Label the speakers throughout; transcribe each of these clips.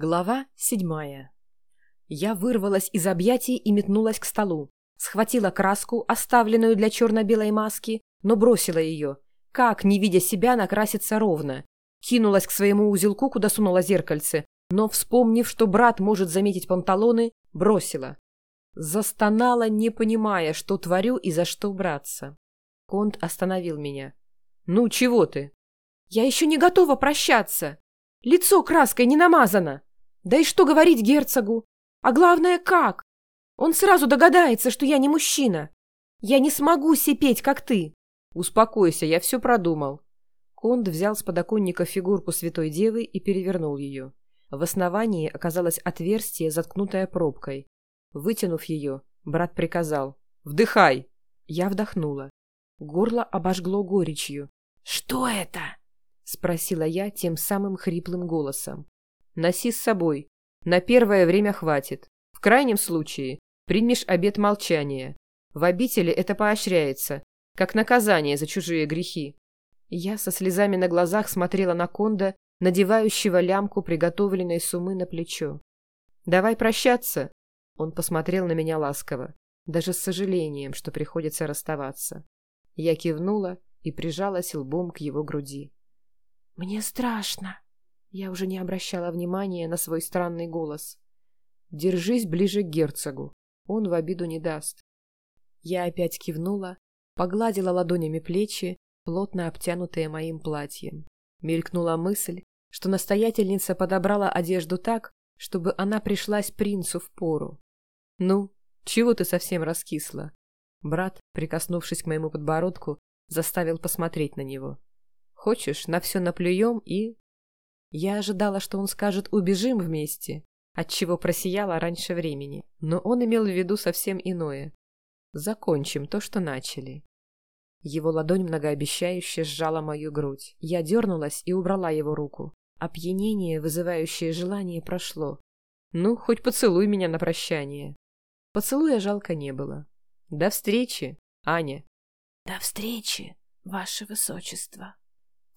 Speaker 1: Глава седьмая. Я вырвалась из объятий и метнулась к столу. Схватила краску, оставленную для черно-белой маски, но бросила ее. Как, не видя себя, накраситься ровно? Кинулась к своему узелку, куда сунула зеркальце, но, вспомнив, что брат может заметить панталоны, бросила. Застонала, не понимая, что творю и за что браться. Конт остановил меня. «Ну, чего ты?» «Я еще не готова прощаться. Лицо краской не намазано. Да и что говорить герцогу? А главное, как? Он сразу догадается, что я не мужчина. Я не смогу сипеть, как ты.
Speaker 2: Успокойся, я все продумал. Конд взял с подоконника фигурку святой девы и перевернул ее. В основании оказалось отверстие, заткнутое пробкой. Вытянув ее, брат приказал «Вдыхай!» Я вдохнула. Горло обожгло горечью.
Speaker 1: «Что это?» — спросила я тем самым хриплым голосом.
Speaker 2: Носи с собой. На первое время хватит. В крайнем случае примешь обет молчания. В обители это поощряется, как наказание за чужие грехи. Я со слезами на глазах смотрела на Конда, надевающего лямку приготовленной сумы на плечо. «Давай прощаться!» Он посмотрел на меня ласково, даже с сожалением, что приходится расставаться. Я кивнула и прижалась лбом к его груди.
Speaker 1: «Мне страшно!» Я уже не обращала внимания на свой странный голос.
Speaker 2: «Держись ближе к герцогу. Он в обиду не даст».
Speaker 1: Я опять кивнула, погладила ладонями плечи, плотно обтянутые моим платьем. Мелькнула мысль, что настоятельница подобрала одежду так, чтобы она пришлась принцу в пору.
Speaker 2: «Ну, чего ты совсем раскисла?» Брат, прикоснувшись к моему подбородку, заставил посмотреть на него. «Хочешь, на все наплюем и я ожидала, что он скажет «убежим вместе», отчего просияла раньше времени, но он имел в виду совсем иное. «Закончим то, что начали». Его ладонь многообещающе сжала мою грудь. Я дернулась и убрала его руку. Опьянение, вызывающее желание, прошло. «Ну, хоть поцелуй меня на прощание». Поцелуя жалко не было. «До встречи, Аня».
Speaker 1: «До встречи, ваше высочество».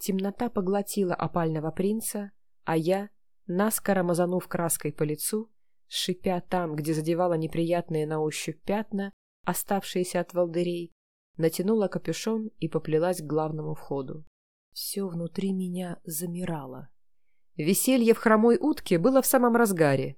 Speaker 2: Темнота поглотила опального принца, а я, наскоро мазанув краской по лицу, шипя там, где задевала неприятные на ощупь пятна, оставшиеся от волдырей, натянула капюшон и поплелась к главному входу. Все внутри меня замирало. Веселье в хромой утке было в самом разгаре.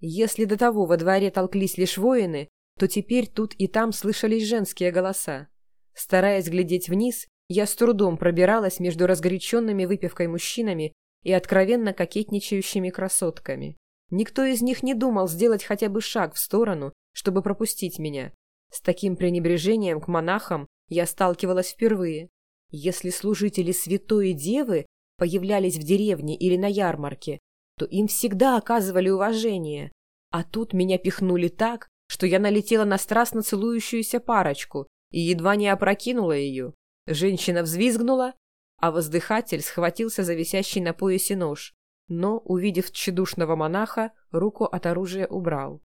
Speaker 2: Если до того во дворе толклись лишь воины, то теперь тут и там слышались женские голоса. Стараясь глядеть вниз, я с трудом пробиралась между разгоряченными выпивкой мужчинами и откровенно кокетничающими красотками. Никто из них не думал сделать хотя бы шаг в сторону, чтобы пропустить меня. С таким пренебрежением к монахам я сталкивалась впервые. Если служители святой девы появлялись в деревне или на ярмарке, то им всегда оказывали уважение. А тут меня пихнули так, что я налетела на страстно целующуюся парочку и едва не опрокинула ее. Женщина взвизгнула, а воздыхатель схватился за висящий на поясе нож, но, увидев тщедушного монаха, руку от оружия убрал.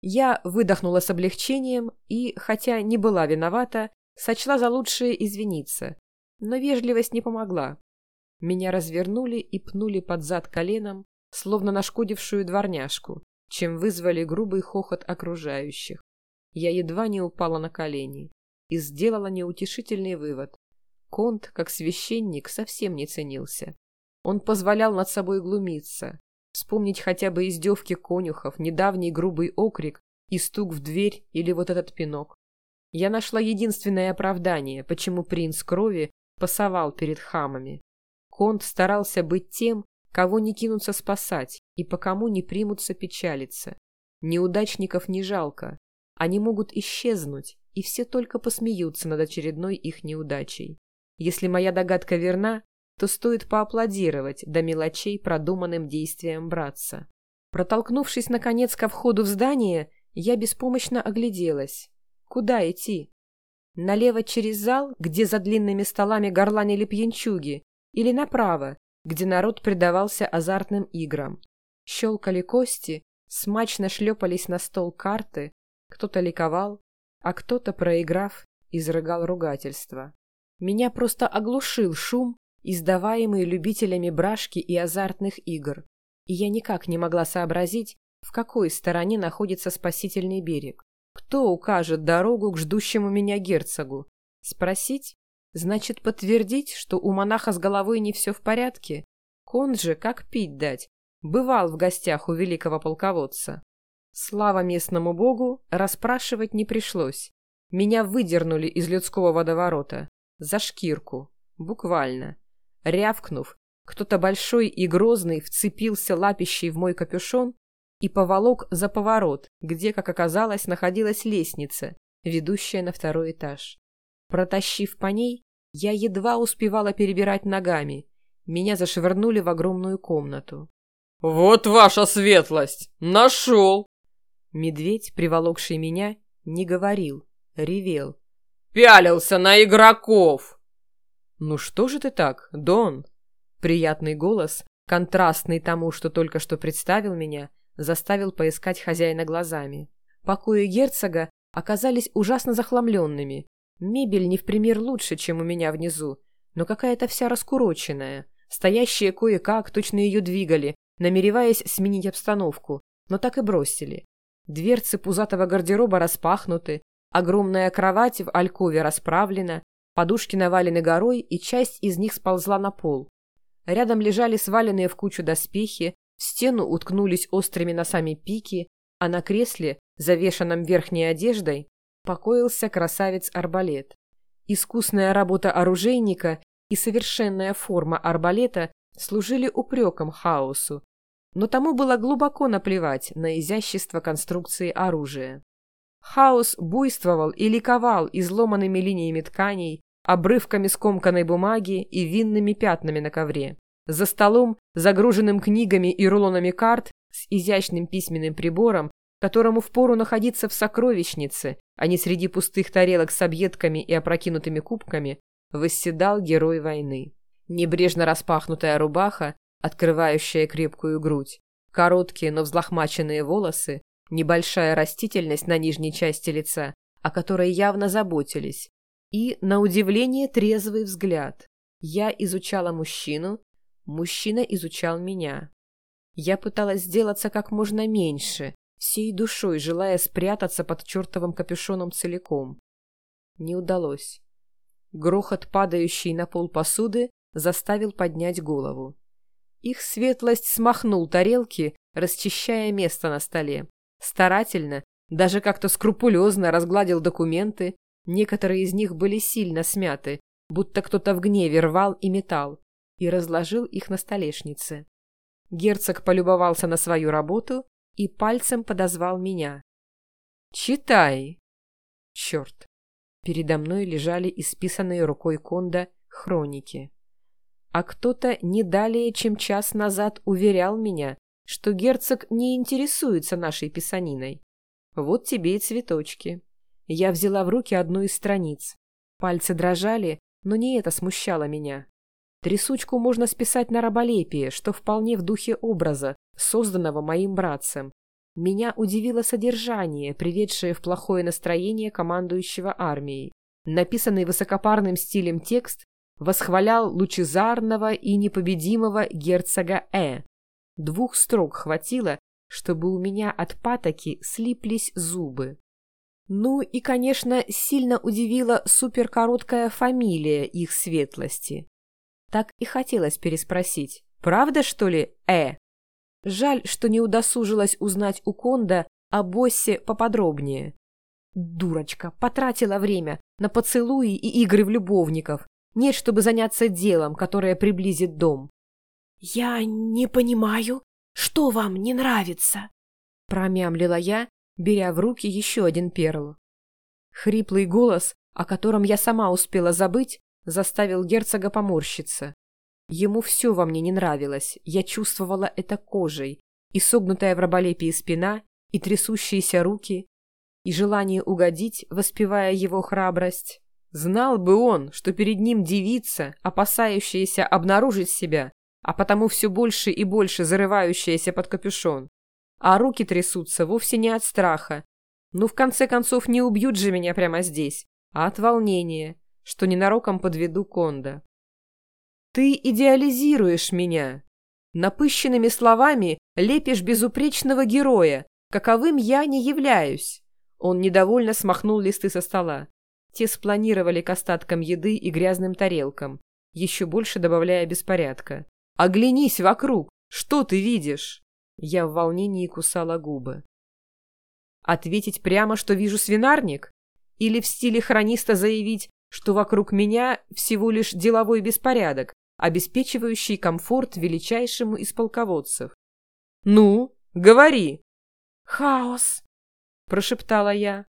Speaker 2: Я выдохнула с облегчением и, хотя не была виновата, сочла за лучшее извиниться, но вежливость не помогла. Меня развернули и пнули под зад коленом, словно нашкодившую дворняжку, чем вызвали грубый хохот окружающих. Я едва не упала на колени и сделала неутешительный вывод. Конт, как священник, совсем не ценился. Он позволял над собой глумиться, вспомнить хотя бы издевки конюхов, недавний грубый окрик и стук в дверь или вот этот пинок. Я нашла единственное оправдание, почему принц крови пасовал перед хамами. Конт старался быть тем, кого не кинутся спасать и по кому не примутся печалиться. Неудачников не жалко, они могут исчезнуть, и все только посмеются над очередной их неудачей. Если моя догадка верна, то стоит поаплодировать до мелочей продуманным действиям братца. Протолкнувшись, наконец, ко входу в здание, я беспомощно огляделась. Куда идти? Налево через зал, где за длинными столами горланили пьянчуги, или направо, где народ предавался азартным играм. Щелкали кости, смачно шлепались на стол карты, кто-то ликовал, а кто-то, проиграв, изрыгал ругательство. Меня просто оглушил шум, издаваемый любителями брашки и азартных игр.
Speaker 1: и я никак не могла сообразить, в какой стороне находится спасительный берег. Кто укажет дорогу к ждущему меня герцогу? Спросить? Значит, подтвердить, что у монаха с головой не все в порядке? Кон же, как пить дать, бывал в гостях у великого полководца. Слава местному богу, расспрашивать не пришлось. Меня выдернули из людского водоворота. За шкирку. Буквально. Рявкнув, кто-то большой и грозный вцепился лапищей в мой капюшон и поволок за поворот, где, как оказалось, находилась лестница, ведущая на второй этаж. Протащив по ней, я едва успевала перебирать ногами. Меня зашвырнули в огромную комнату.
Speaker 3: «Вот ваша светлость! Нашел!»
Speaker 1: Медведь, приволокший меня, не говорил, ревел.
Speaker 3: «Пялился на игроков!»
Speaker 1: «Ну что же ты так, Дон?» Приятный голос, контрастный тому, что только что представил меня, заставил поискать хозяина глазами. Покои герцога оказались ужасно захламленными. Мебель не в пример лучше, чем у меня внизу, но какая-то вся раскуроченная. Стоящие кое-как точно ее двигали, намереваясь сменить обстановку, но так и бросили. Дверцы пузатого гардероба распахнуты, огромная кровать в алькове расправлена, подушки навалены горой, и часть из них сползла на пол. Рядом лежали сваленные в кучу доспехи, в стену уткнулись острыми носами пики, а на кресле, завешенном верхней одеждой, покоился красавец-арбалет. Искусная работа оружейника и совершенная форма арбалета служили упреком хаосу, но тому было глубоко наплевать на изящество конструкции оружия. Хаос буйствовал и ликовал изломанными линиями тканей, обрывками скомканной бумаги и винными пятнами на ковре. За столом, загруженным книгами и рулонами карт, с изящным письменным прибором, которому впору находиться в сокровищнице, а не среди пустых тарелок с объедками и опрокинутыми кубками, восседал герой войны. Небрежно распахнутая рубаха, открывающая крепкую грудь, короткие, но взлохмаченные волосы, небольшая растительность на нижней части лица, о которой явно заботились, и, на удивление, трезвый взгляд. Я изучала мужчину, мужчина изучал меня. Я пыталась сделаться как можно меньше, всей душой желая спрятаться под чертовым капюшоном целиком. Не удалось. Грохот, падающий на пол посуды, заставил поднять голову. Их светлость смахнул тарелки, расчищая место на столе. Старательно, даже как-то скрупулезно разгладил документы, Некоторые из них были сильно смяты, будто кто-то в гневе рвал и метал, и разложил их на столешнице. Герцог полюбовался на свою работу и пальцем подозвал меня. «Читай!» Черт! Передо мной лежали исписанные рукой Конда хроники. А кто-то не далее, чем час назад уверял меня, что герцог не интересуется нашей писаниной. Вот тебе и цветочки. Я взяла в руки одну из страниц. Пальцы дрожали, но не это смущало меня. Трясучку можно списать на раболепие, что вполне в духе образа, созданного моим братцем. Меня удивило содержание, приведшее в плохое настроение командующего армией. Написанный высокопарным стилем текст восхвалял лучезарного и непобедимого герцога Э. Двух строк хватило, чтобы у меня от патоки слиплись зубы. Ну и, конечно, сильно удивила суперкороткая фамилия их светлости. Так и хотелось переспросить. Правда, что ли, Э? Жаль, что не удосужилась узнать у Конда о боссе поподробнее. Дурочка, потратила время на поцелуи и игры в любовников. Нет, чтобы заняться делом, которое приблизит дом.
Speaker 2: «Я не понимаю, что вам не нравится?»
Speaker 1: Промямлила я, беря в руки еще один перл. Хриплый голос, о котором я сама успела забыть, заставил герцога поморщиться. Ему все во мне не нравилось, я чувствовала это кожей, и согнутая в раболепии спина, и трясущиеся руки, и желание угодить, воспевая его храбрость. Знал бы он, что перед ним девица, опасающаяся обнаружить себя, а потому все больше и больше зарывающаяся под капюшон. А руки трясутся вовсе не от страха. Ну, в конце концов, не убьют же меня прямо здесь, а от волнения, что ненароком подведу Конда. «Ты идеализируешь меня!» Напыщенными словами лепишь безупречного героя, каковым я не являюсь. Он недовольно смахнул листы со стола. Те спланировали к остаткам еды и грязным тарелкам, еще больше добавляя беспорядка. «Оглянись вокруг! Что ты видишь?» Я в волнении кусала губы. Ответить прямо, что вижу свинарник? Или в стиле хрониста заявить, что вокруг меня всего лишь деловой беспорядок, обеспечивающий комфорт величайшему из полководцев? «Ну, говори!» «Хаос!» — прошептала я.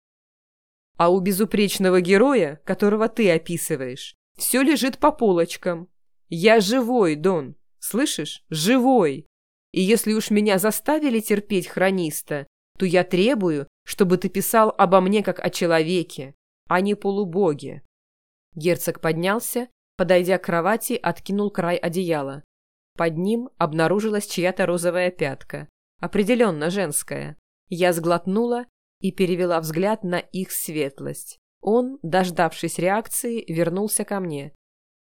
Speaker 1: «А у безупречного героя, которого ты описываешь, все лежит по полочкам. Я живой, Дон, слышишь? Живой. И если уж меня заставили терпеть хрониста, то я требую, чтобы ты писал обо мне как о человеке, а не полубоге». Герцог поднялся, подойдя к кровати, откинул край одеяла. Под ним обнаружилась чья-то розовая пятка. Определенно женская. Я сглотнула и перевела взгляд на их светлость. Он, дождавшись реакции, вернулся ко мне.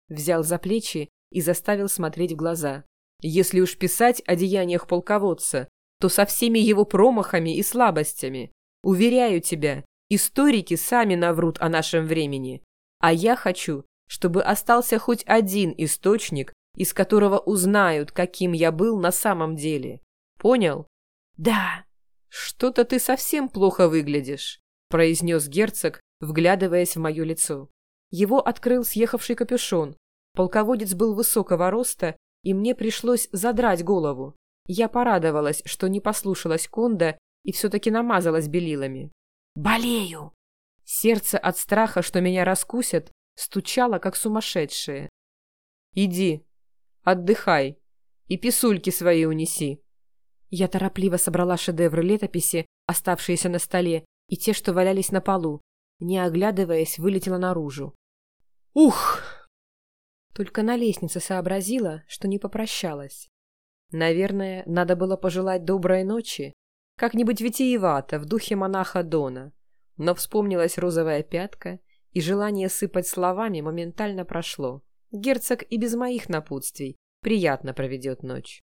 Speaker 1: Взял за плечи и заставил смотреть в глаза. Если уж писать о деяниях полководца, то со всеми его промахами и слабостями. Уверяю тебя, историки сами наврут о нашем времени. А я хочу, чтобы остался хоть один источник, из которого узнают, каким я был на самом деле. Понял? Да. Что-то ты совсем плохо выглядишь, произнес герцог, вглядываясь в мое лицо. Его открыл съехавший капюшон. Полководец был высокого роста, и мне пришлось задрать голову. Я порадовалась, что не послушалась Конда и все-таки намазалась белилами. «Болею!» Сердце от страха, что меня раскусят, стучало, как сумасшедшее. «Иди, отдыхай и писульки свои унеси». Я торопливо собрала шедевры летописи, оставшиеся на столе, и те, что валялись на полу. Не оглядываясь, вылетела наружу. «Ух!» Только на лестнице сообразила, что не попрощалась. Наверное, надо было пожелать доброй ночи, как-нибудь витиевато, в духе монаха Дона но вспомнилась розовая пятка, и желание сыпать словами моментально прошло. Герцог и без моих напутствий приятно проведет ночь.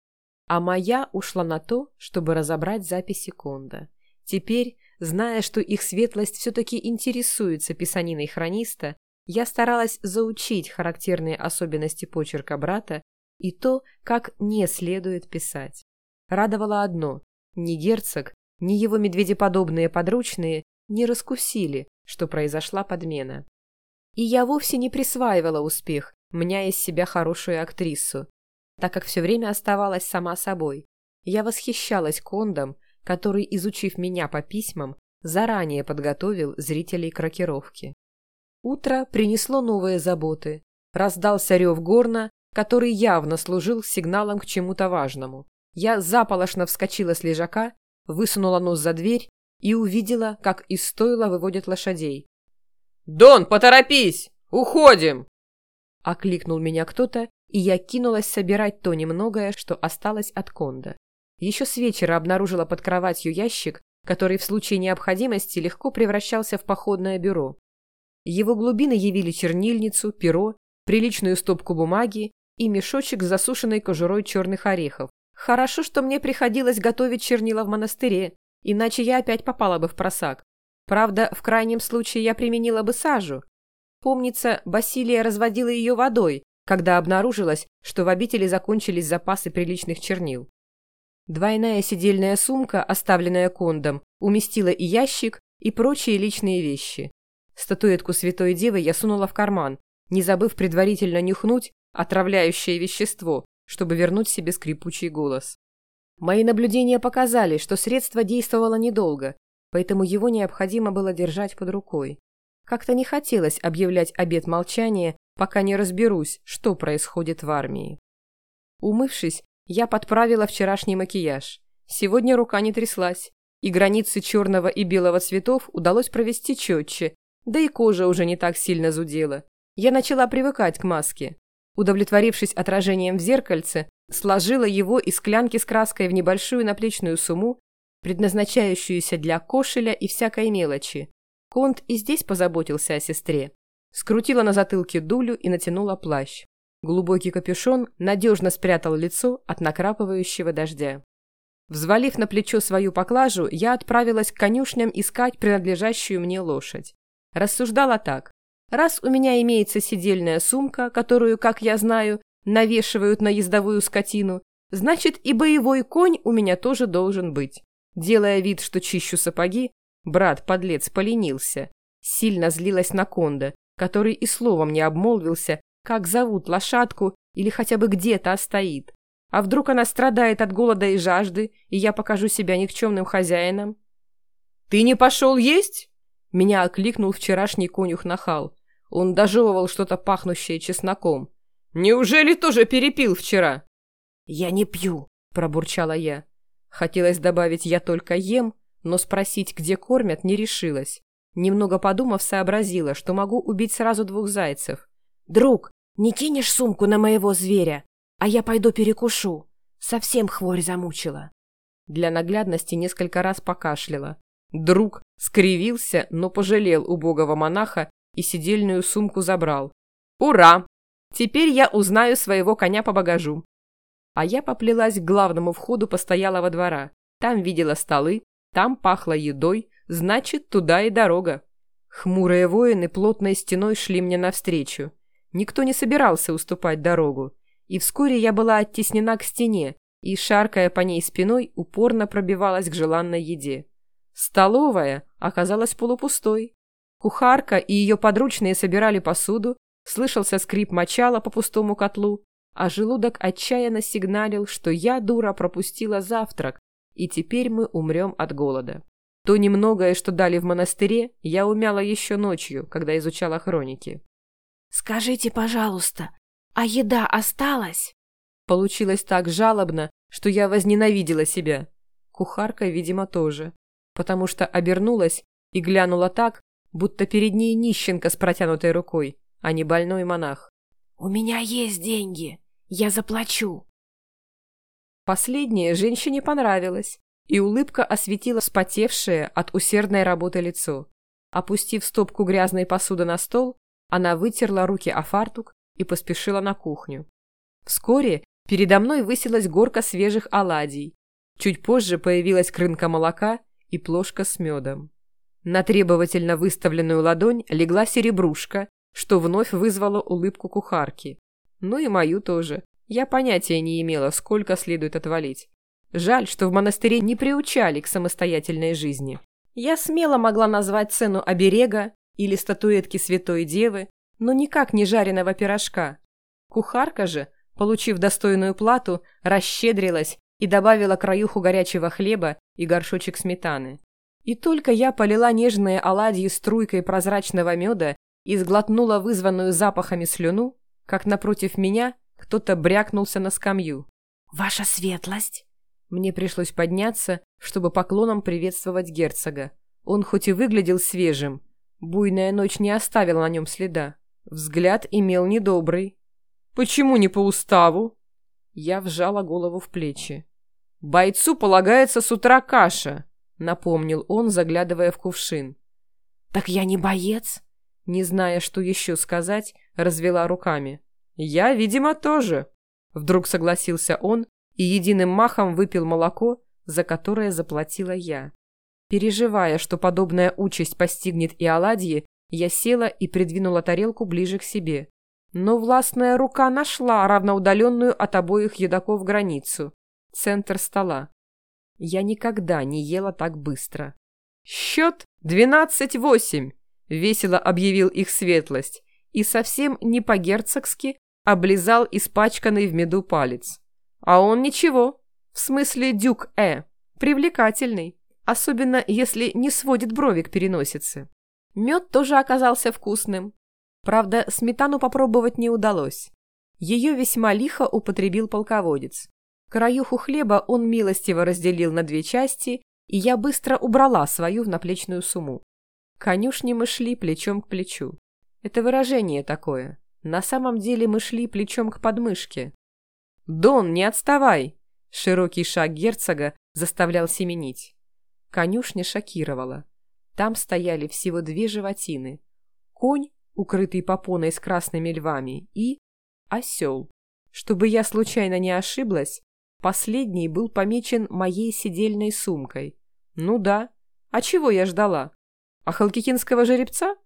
Speaker 1: А моя ушла на то, чтобы разобрать записи Конда. Теперь, зная, что их светлость все-таки интересуется писаниной хрониста, я старалась заучить характерные особенности почерка брата и то, как не следует писать. Радовало одно – ни герцог, ни его медведеподобные подручные не раскусили, что произошла подмена. И я вовсе не присваивала успех, меня из себя хорошую актрису, так как все время оставалась сама собой. Я восхищалась Кондом, который, изучив меня по письмам, заранее подготовил зрителей к рокировке. Утро принесло новые заботы. Раздался рев горна, который явно служил сигналом к чему-то важному. Я заполошно вскочила с лежака, высунула нос за дверь и увидела, как из стойла выводят лошадей.
Speaker 3: «Дон, поторопись! Уходим!»
Speaker 1: Окликнул меня кто-то, и я кинулась собирать то немногое, что осталось от Конда. Еще с вечера обнаружила под кроватью ящик, который в случае необходимости легко превращался в походное бюро. Его глубины явили чернильницу, перо, приличную стопку бумаги и мешочек с засушенной кожурой черных орехов. Хорошо, что мне приходилось готовить чернила в монастыре, иначе я опять попала бы в просак. Правда, в крайнем случае я применила бы сажу. Помнится, Басилия разводила ее водой, когда обнаружилось, что в обители закончились запасы приличных чернил. Двойная сидельная сумка, оставленная кондом, уместила и ящик, и прочие личные вещи. Статуэтку Святой Девы я сунула в карман, не забыв предварительно нюхнуть отравляющее вещество, чтобы вернуть себе скрипучий голос. Мои наблюдения показали, что средство действовало недолго, поэтому его необходимо было держать под рукой. Как-то не хотелось объявлять обет молчания, пока не разберусь, что происходит в армии. Умывшись, я подправила вчерашний макияж. Сегодня рука не тряслась, и границы черного и белого цветов удалось провести четче, да и кожа уже не так сильно зудела. Я начала привыкать к маске. Удовлетворившись отражением в зеркальце, сложила его из склянки с краской в небольшую наплечную сумму, предназначающуюся для кошеля и всякой мелочи. Конт и здесь позаботился о сестре. Скрутила на затылке дулю и натянула плащ. Глубокий капюшон надежно спрятал лицо от накрапывающего дождя. Взвалив на плечо свою поклажу, я отправилась к конюшням искать принадлежащую мне лошадь. Рассуждала так. Раз у меня имеется сидельная сумка, которую, как я знаю, навешивают на ездовую скотину, значит и боевой конь у меня тоже должен быть. Делая вид, что чищу сапоги, брат-подлец поленился. Сильно злилась на Конда, который и словом не обмолвился, как зовут лошадку или хотя бы где-то стоит. А вдруг она страдает от голода и жажды, и я покажу себя никчемным хозяином? «Ты не пошел есть?» Меня окликнул вчерашний конюх-нахал. Он дожевывал что-то пахнущее чесноком. «Неужели тоже перепил вчера?» «Я не пью», — пробурчала я. Хотелось добавить «я только ем», но спросить, где кормят, не решилась. Немного подумав, сообразила, что могу убить сразу двух зайцев. «Друг, не кинешь сумку на моего зверя, а я пойду перекушу. Совсем хворь замучила». Для наглядности несколько раз покашляла. Друг скривился, но пожалел убогого монаха и сидельную сумку забрал. «Ура! Теперь я узнаю своего коня по багажу». А я поплелась к главному входу постоялого двора. Там видела столы, там пахло едой, значит, туда и дорога. Хмурые воины плотной стеной шли мне навстречу. Никто не собирался уступать дорогу. И вскоре я была оттеснена к стене, и, шаркая по ней спиной, упорно пробивалась к желанной еде. Столовая оказалась полупустой. Кухарка и ее подручные собирали посуду, слышался скрип мочала по пустому котлу, а желудок отчаянно сигналил, что я, дура, пропустила завтрак, и теперь мы умрем от голода. То немногое, что дали в монастыре, я умяла еще ночью, когда изучала хроники.
Speaker 2: «Скажите, пожалуйста, а еда осталась?»
Speaker 1: Получилось так жалобно, что я возненавидела себя. Кухарка, видимо, тоже, потому что обернулась и глянула так, будто перед ней нищенка с протянутой рукой, а не больной монах.
Speaker 2: «У меня есть деньги, я заплачу».
Speaker 1: Последнее женщине понравилось, и улыбка осветила спотевшее от усердной работы лицо. Опустив стопку грязной посуды на стол, она вытерла руки о фартук и поспешила на кухню. Вскоре передо мной высилась горка свежих оладий. Чуть позже появилась крынка молока и плошка с медом. На требовательно выставленную ладонь легла серебрушка, что вновь вызвало улыбку кухарки. Ну и мою тоже. Я понятия не имела, сколько следует отвалить. Жаль, что в монастыре не приучали к самостоятельной жизни. Я смело могла назвать цену оберега или статуэтки Святой Девы, но никак не жареного пирожка. Кухарка же, получив достойную плату, расщедрилась и добавила краюху горячего хлеба и горшочек сметаны. И только я полила нежные оладьи струйкой прозрачного меда и сглотнула вызванную запахами слюну, как напротив меня кто-то брякнулся на скамью.
Speaker 2: «Ваша светлость!»
Speaker 1: Мне пришлось подняться, чтобы поклоном приветствовать герцога. Он хоть и выглядел свежим, буйная ночь не оставила на нем следа. Взгляд имел недобрый. «Почему не по уставу?» Я вжала голову в плечи. «Бойцу полагается с утра каша», — напомнил он, заглядывая в кувшин.
Speaker 2: «Так я не боец?»
Speaker 1: Не зная, что еще сказать, развела руками. «Я, видимо, тоже», — вдруг согласился он и единым махом выпил молоко, за которое заплатила я. Переживая, что подобная участь постигнет и оладьи, я села и придвинула тарелку ближе к себе. Но властная рука нашла равноудаленную от обоих едоков границу. Центр стола. Я никогда не ела так быстро. «Счет двенадцать восемь!» — весело объявил их светлость и совсем не по-герцогски облизал испачканный в меду палец. А он ничего, в смысле дюк Э, привлекательный, особенно если не сводит брови к переносице. Мед тоже оказался вкусным. Правда, сметану попробовать не удалось. Ее весьма лихо употребил полководец. Краюху хлеба он милостиво разделил на две части, и я быстро убрала свою в наплечную сумму. Конюшни мы шли плечом к плечу. Это выражение такое. На самом деле мы шли плечом к подмышке. «Дон, не отставай!» Широкий шаг герцога заставлял семенить. Конюшня шокировала. Там стояли всего две животины. Конь, укрытый попоной с красными львами, и...
Speaker 2: осел. Чтобы я случайно не ошиблась, последний был помечен моей сидельной сумкой. Ну да, а чего я ждала? А халкикинского жеребца?